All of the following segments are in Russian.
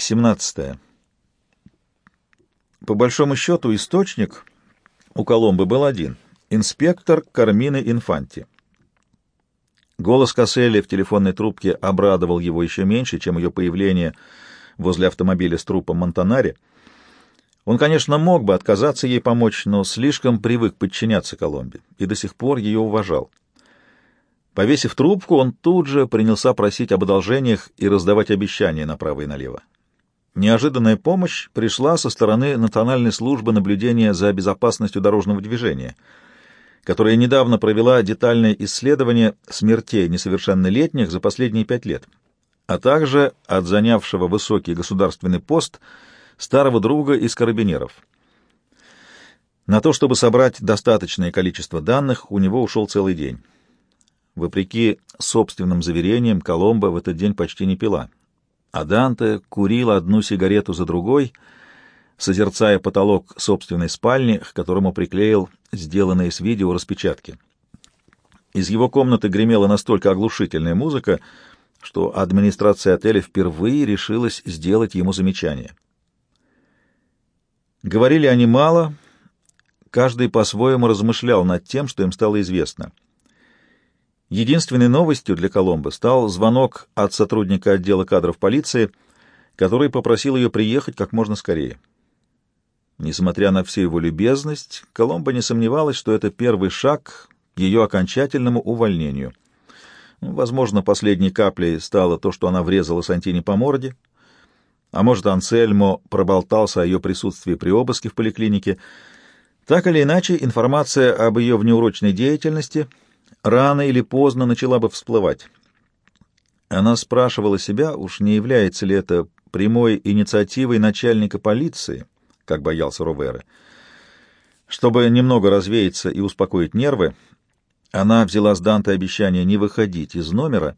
17. По большому счету, источник у Коломбы был один — инспектор Кармины Инфанти. Голос Касселли в телефонной трубке обрадовал его еще меньше, чем ее появление возле автомобиля с трупом Монтанари. Он, конечно, мог бы отказаться ей помочь, но слишком привык подчиняться Коломбе и до сих пор ее уважал. Повесив трубку, он тут же принялся просить об одолжениях и раздавать обещания направо и налево. Неожиданная помощь пришла со стороны Национальной службы наблюдения за безопасностью дорожного движения, которая недавно провела детальное исследование смертей несовершеннолетних за последние пять лет, а также от занявшего высокий государственный пост старого друга из карабинеров. На то, чтобы собрать достаточное количество данных, у него ушел целый день. Вопреки собственным заверениям, Коломбо в этот день почти не пила а Данте курил одну сигарету за другой, созерцая потолок собственной спальни, к которому приклеил сделанные с видео распечатки. Из его комнаты гремела настолько оглушительная музыка, что администрация отеля впервые решилась сделать ему замечание. Говорили они мало, каждый по-своему размышлял над тем, что им стало известно — Единственной новостью для Коломбо стал звонок от сотрудника отдела кадров полиции, который попросил ее приехать как можно скорее. Несмотря на всю его любезность, Коломбо не сомневалась, что это первый шаг к ее окончательному увольнению. Возможно, последней каплей стало то, что она врезала Сантини по морде, а может, Ансельмо проболтался о ее присутствии при обыске в поликлинике. Так или иначе, информация об ее внеурочной деятельности — рано или поздно начала бы всплывать. Она спрашивала себя, уж не является ли это прямой инициативой начальника полиции, как боялся Ровера. Чтобы немного развеяться и успокоить нервы, она взяла с Данте обещание не выходить из номера,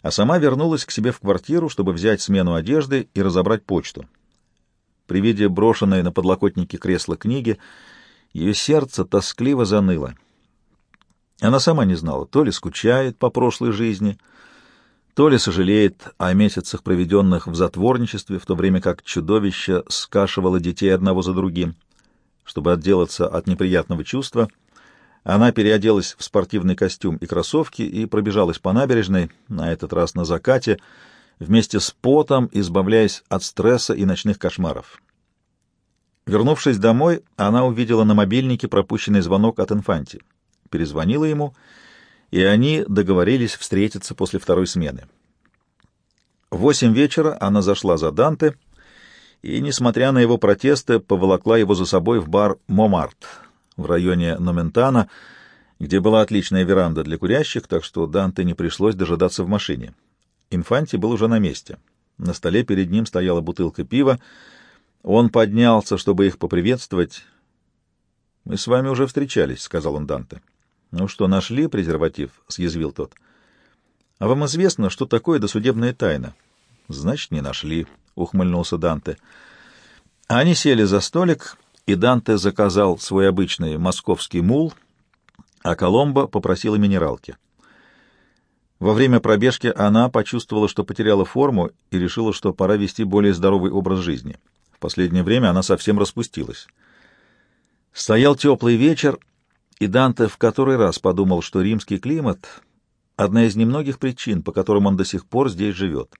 а сама вернулась к себе в квартиру, чтобы взять смену одежды и разобрать почту. При виде брошенной на подлокотнике кресла книги ее сердце тоскливо заныло — она сама не знала, то ли скучает по прошлой жизни, то ли сожалеет о месяцах, проведенных в затворничестве, в то время как чудовище скашивало детей одного за другим. Чтобы отделаться от неприятного чувства, она переоделась в спортивный костюм и кроссовки и пробежалась по набережной, на этот раз на закате, вместе с потом, избавляясь от стресса и ночных кошмаров. Вернувшись домой, она увидела на мобильнике пропущенный звонок от Инфанти перезвонила ему, и они договорились встретиться после второй смены. В восемь вечера она зашла за Данте и, несмотря на его протесты, поволокла его за собой в бар «Момарт» в районе Номентана, где была отличная веранда для курящих, так что Данте не пришлось дожидаться в машине. Инфанти был уже на месте. На столе перед ним стояла бутылка пива. Он поднялся, чтобы их поприветствовать. «Мы с вами уже встречались», — сказал он Данте. «Ну что, нашли презерватив?» — съязвил тот. «А вам известно, что такое досудебная тайна?» «Значит, не нашли», — ухмыльнулся Данте. Они сели за столик, и Данте заказал свой обычный московский мул, а Коломбо попросила минералки. Во время пробежки она почувствовала, что потеряла форму и решила, что пора вести более здоровый образ жизни. В последнее время она совсем распустилась. Стоял теплый вечер, и Данте в который раз подумал, что римский климат — одна из немногих причин, по которым он до сих пор здесь живет.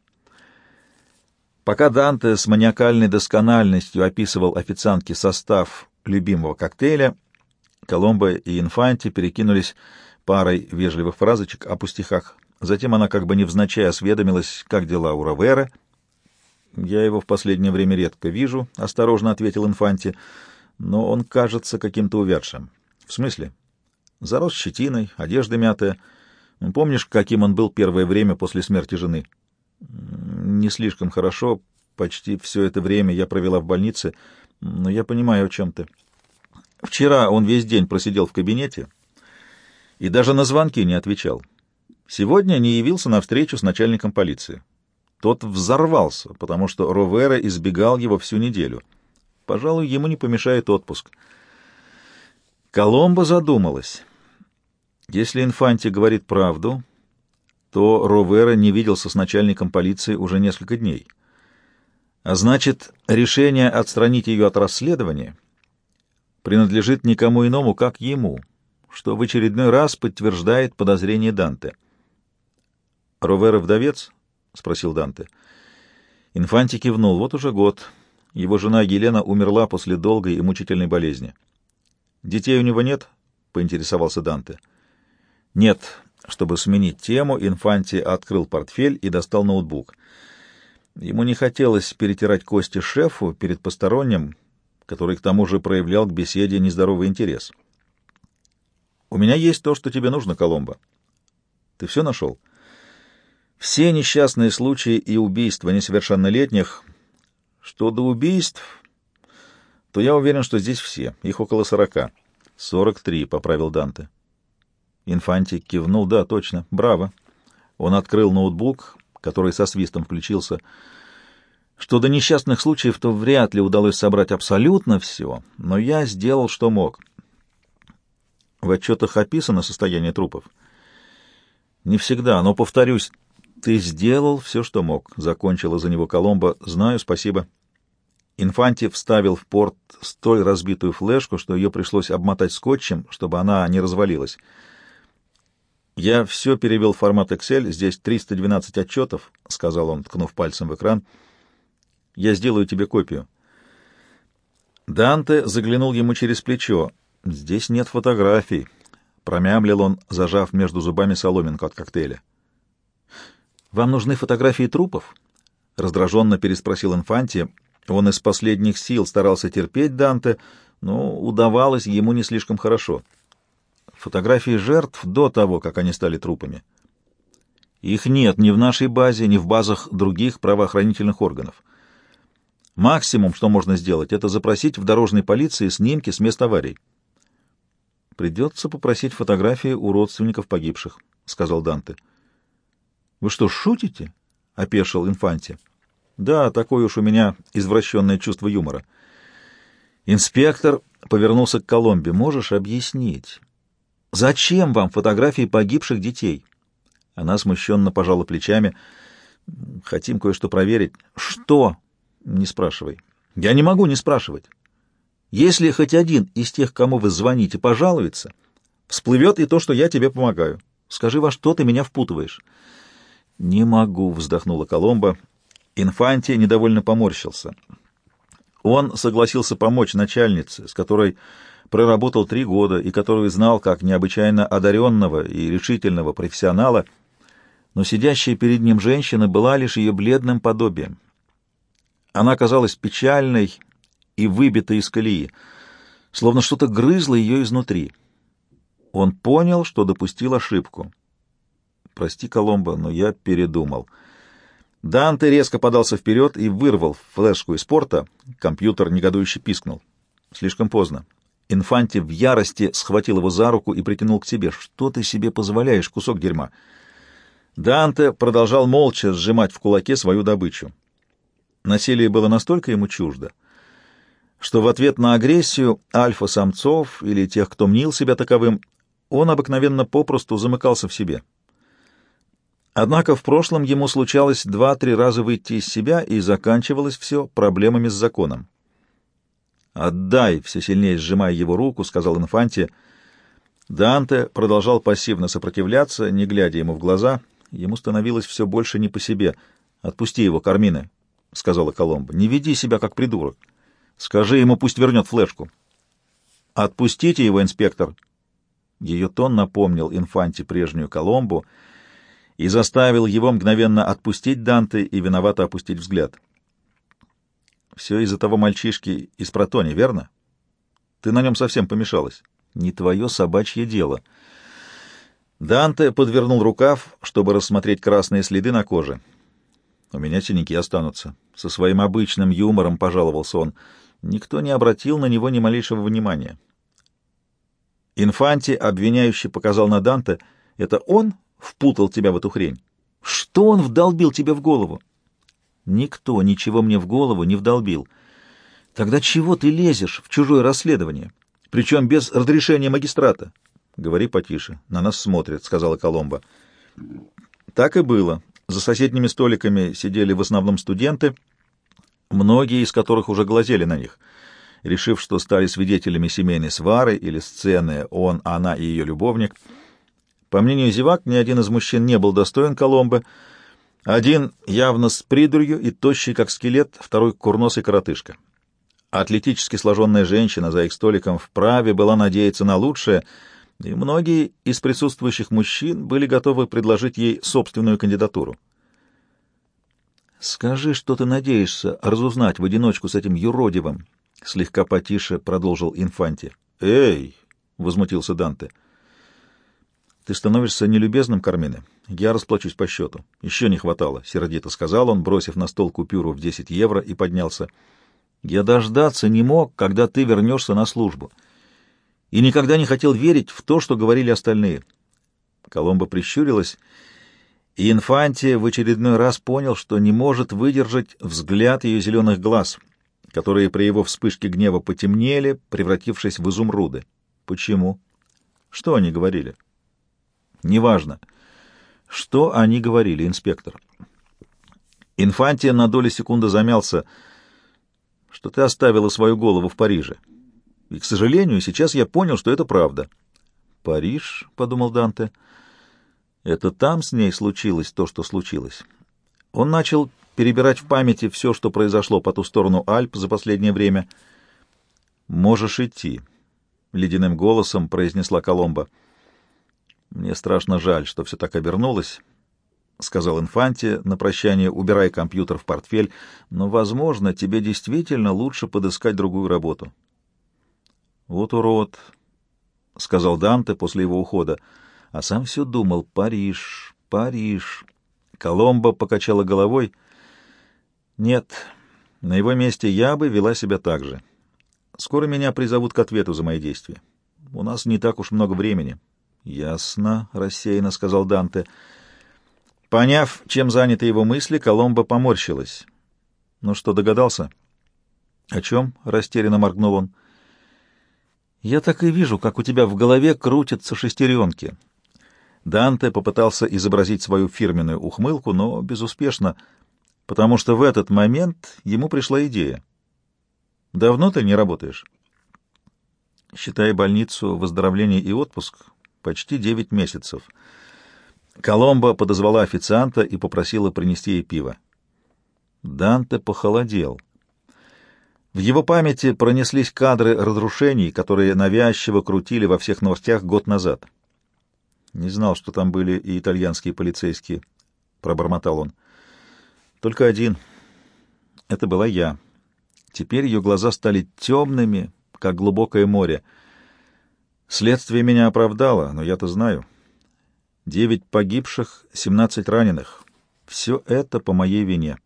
Пока Данте с маниакальной доскональностью описывал официантке состав любимого коктейля, Коломбо и Инфанти перекинулись парой вежливых фразочек о пустяках. Затем она как бы невзначай осведомилась, как дела у Равера. «Я его в последнее время редко вижу», — осторожно ответил Инфанти, — «но он кажется каким-то увядшим». В смысле? Зарос щетиной, одежда мятая. Помнишь, каким он был первое время после смерти жены? Не слишком хорошо. Почти все это время я провела в больнице, но я понимаю, о чем ты. Вчера он весь день просидел в кабинете и даже на звонки не отвечал. Сегодня не явился на встречу с начальником полиции. Тот взорвался, потому что Ровера избегал его всю неделю. Пожалуй, ему не помешает отпуск. Коломбо задумалась. Если Инфанти говорит правду, то Ровера не виделся с начальником полиции уже несколько дней. А значит, решение отстранить ее от расследования принадлежит никому иному, как ему, что в очередной раз подтверждает подозрение Данте. «Ровера вдовец?» — спросил Данте. Инфанти кивнул. «Вот уже год. Его жена Елена умерла после долгой и мучительной болезни. Детей у него нет?» — поинтересовался Данте. «Нет». Чтобы сменить тему, Инфанти открыл портфель и достал ноутбук. Ему не хотелось перетирать кости шефу перед посторонним, который к тому же проявлял к беседе нездоровый интерес. «У меня есть то, что тебе нужно, Коломбо. Ты все нашел?» «Все несчастные случаи и убийства несовершеннолетних. Что до убийств, то я уверен, что здесь все. Их около сорока». «Сорок три», — поправил Данте. Инфанти кивнул. «Да, точно. Браво». Он открыл ноутбук, который со свистом включился. Что до несчастных случаев, то вряд ли удалось собрать абсолютно все, но я сделал, что мог. В отчетах описано состояние трупов. Не всегда, но, повторюсь, ты сделал все, что мог, — закончила за него Коломбо. Знаю, спасибо. Инфанти вставил в порт столь разбитую флешку, что ее пришлось обмотать скотчем, чтобы она не развалилась. «Я все перевел в формат Excel, здесь 312 отчетов», — сказал он, ткнув пальцем в экран. «Я сделаю тебе копию». Данте заглянул ему через плечо. «Здесь нет фотографий», — промямлил он, зажав между зубами соломинку от коктейля. «Вам нужны фотографии трупов?» — раздраженно переспросил Инфанти. Он из последних сил старался терпеть Данте, но удавалось ему не слишком хорошо. Фотографии жертв до того, как они стали трупами. Их нет ни в нашей базе, ни в базах других правоохранительных органов. Максимум, что можно сделать, это запросить в дорожной полиции снимки с мест аварий. Придется попросить фотографии у родственников погибших, — сказал Данте. — Вы что, шутите? — опешил Инфанти. — Да, такое уж у меня извращенное чувство юмора. Инспектор повернулся к Коломбе. — Можешь объяснить? Зачем вам фотографии погибших детей? Она смущенно пожала плечами. Хотим кое-что проверить. Что? Не спрашивай. Я не могу не спрашивать. Если хоть один из тех, кому вы звоните, пожалуется, всплывет и то, что я тебе помогаю. Скажи, во что ты меня впутываешь? Не могу, вздохнула Коломба. Инфанти недовольно поморщился. Он согласился помочь начальнице, с которой проработал три года и которую знал как необычайно одаренного и решительного профессионала, но сидящая перед ним женщина была лишь ее бледным подобием. Она казалась печальной и выбитой из колеи, словно что-то грызло ее изнутри. Он понял, что допустил ошибку. «Прости, Коломбо, но я передумал». Данте резко подался вперед и вырвал флешку из порта. Компьютер негодующе пискнул. Слишком поздно. Инфанти в ярости схватил его за руку и притянул к себе. «Что ты себе позволяешь, кусок дерьма?» Данте продолжал молча сжимать в кулаке свою добычу. Насилие было настолько ему чуждо, что в ответ на агрессию альфа-самцов или тех, кто мнил себя таковым, он обыкновенно попросту замыкался в себе. Однако в прошлом ему случалось два-три раза выйти из себя, и заканчивалось все проблемами с законом. «Отдай!» — все сильнее сжимая его руку, — сказал Инфанти. Данте продолжал пассивно сопротивляться, не глядя ему в глаза. Ему становилось все больше не по себе. «Отпусти его, Кармина!» — сказала Коломбо. «Не веди себя как придурок. Скажи ему, пусть вернет флешку». «Отпустите его, инспектор!» Ее тон напомнил Инфанти прежнюю Коломбу и заставил его мгновенно отпустить Данте и виновато опустить взгляд. Все из-за того мальчишки из Протони, верно? Ты на нем совсем помешалась. Не твое собачье дело. Данте подвернул рукав, чтобы рассмотреть красные следы на коже. У меня синяки останутся. Со своим обычным юмором пожаловался он. Никто не обратил на него ни малейшего внимания. Инфанти, обвиняющий, показал на Данте. Это он впутал тебя в эту хрень? Что он вдолбил тебе в голову? Никто ничего мне в голову не вдолбил. Тогда чего ты лезешь в чужое расследование? Причем без разрешения магистрата. Говори потише, на нас смотрят, сказала Коломба. Так и было. За соседними столиками сидели в основном студенты, многие из которых уже глазели на них, решив, что стали свидетелями семейной свары или сцены «он, она и ее любовник». По мнению зевак, ни один из мужчин не был достоин Коломбо. Один явно с придурью и тощий, как скелет, второй — курносый коротышка. Атлетически сложенная женщина за их столиком вправе была надеяться на лучшее, и многие из присутствующих мужчин были готовы предложить ей собственную кандидатуру. «Скажи, что ты надеешься разузнать в одиночку с этим юродивым», — слегка потише продолжил Инфанти. «Эй!» — возмутился Данте. «Ты становишься нелюбезным, Кармине. Я расплачусь по счету. Еще не хватало», — сердито сказал он, бросив на стол купюру в 10 евро и поднялся. «Я дождаться не мог, когда ты вернешься на службу, и никогда не хотел верить в то, что говорили остальные». Коломба прищурилась, и Инфанти в очередной раз понял, что не может выдержать взгляд ее зеленых глаз, которые при его вспышке гнева потемнели, превратившись в изумруды. «Почему? Что они говорили?» Неважно. Что они говорили, инспектор? Инфантия на долю секунды замялся, что ты оставила свою голову в Париже. И, к сожалению, сейчас я понял, что это правда. «Париж», — подумал Данте, — «это там с ней случилось то, что случилось». Он начал перебирать в памяти все, что произошло по ту сторону Альп за последнее время. «Можешь идти», — ледяным голосом произнесла Коломба. Мне страшно жаль, что все так обернулось, — сказал Инфанти на прощание, убирая компьютер в портфель, — но, возможно, тебе действительно лучше подыскать другую работу. — Вот урод, — сказал Данте после его ухода, а сам все думал — Париж, Париж. Коломбо покачала головой. — Нет, на его месте я бы вела себя так же. Скоро меня призовут к ответу за мои действия. У нас не так уж много времени. — «Ясно», — рассеянно сказал Данте. Поняв, чем заняты его мысли, Коломбо поморщилась. «Ну что, догадался?» «О чем?» — растерянно моргнул он. «Я так и вижу, как у тебя в голове крутятся шестеренки». Данте попытался изобразить свою фирменную ухмылку, но безуспешно, потому что в этот момент ему пришла идея. «Давно ты не работаешь?» «Считай больницу, выздоровление и отпуск, почти девять месяцев. Коломба подозвала официанта и попросила принести ей пиво. Данте похолодел. В его памяти пронеслись кадры разрушений, которые навязчиво крутили во всех новостях год назад. «Не знал, что там были и итальянские полицейские», — пробормотал он. «Только один. Это была я. Теперь ее глаза стали темными, как глубокое море. Следствие меня оправдало, но я-то знаю. Девять погибших, семнадцать раненых. Все это по моей вине.